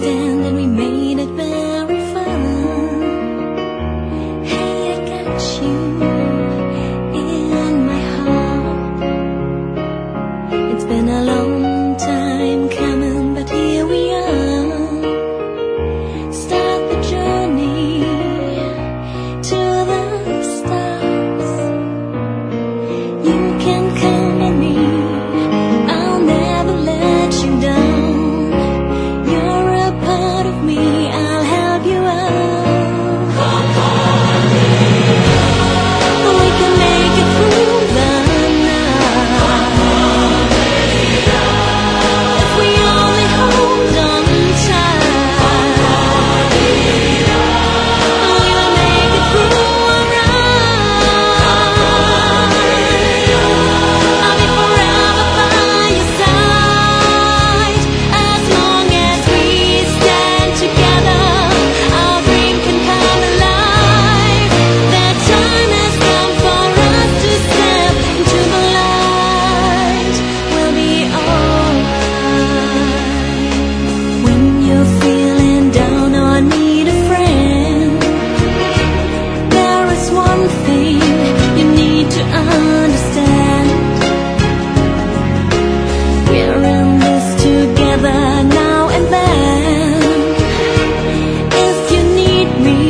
understand and we made it very fun. Hey, I got you in my heart. It's been a long me.